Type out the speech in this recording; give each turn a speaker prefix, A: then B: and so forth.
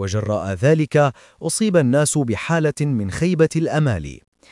A: وجراء ذلك أصيب الناس بحالة من خيبة الأمال.